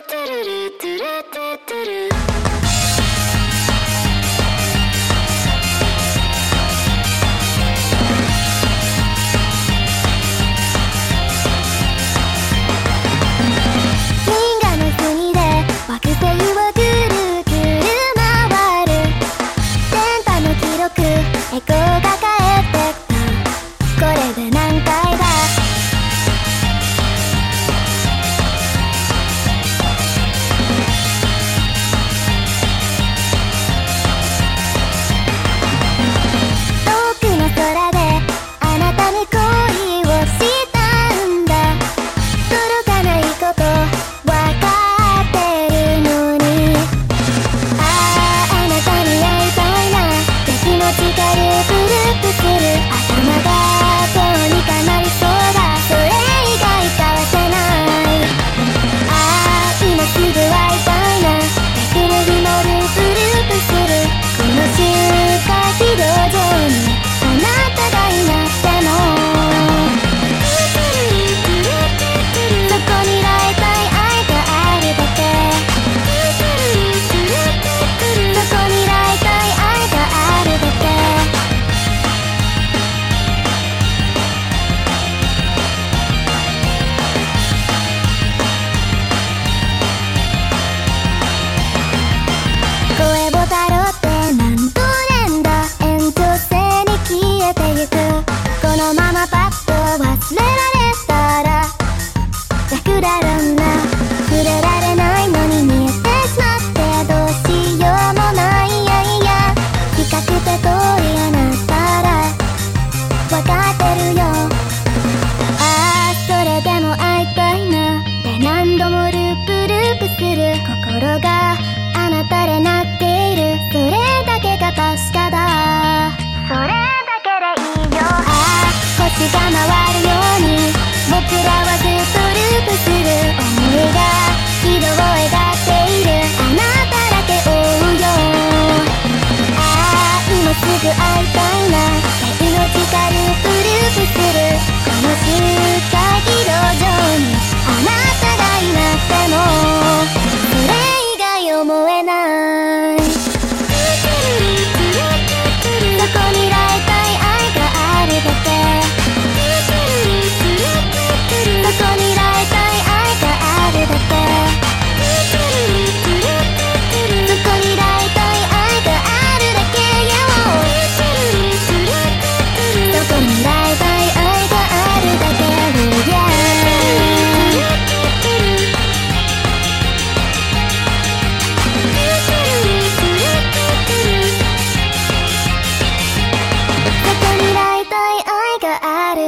tararara.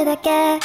だけ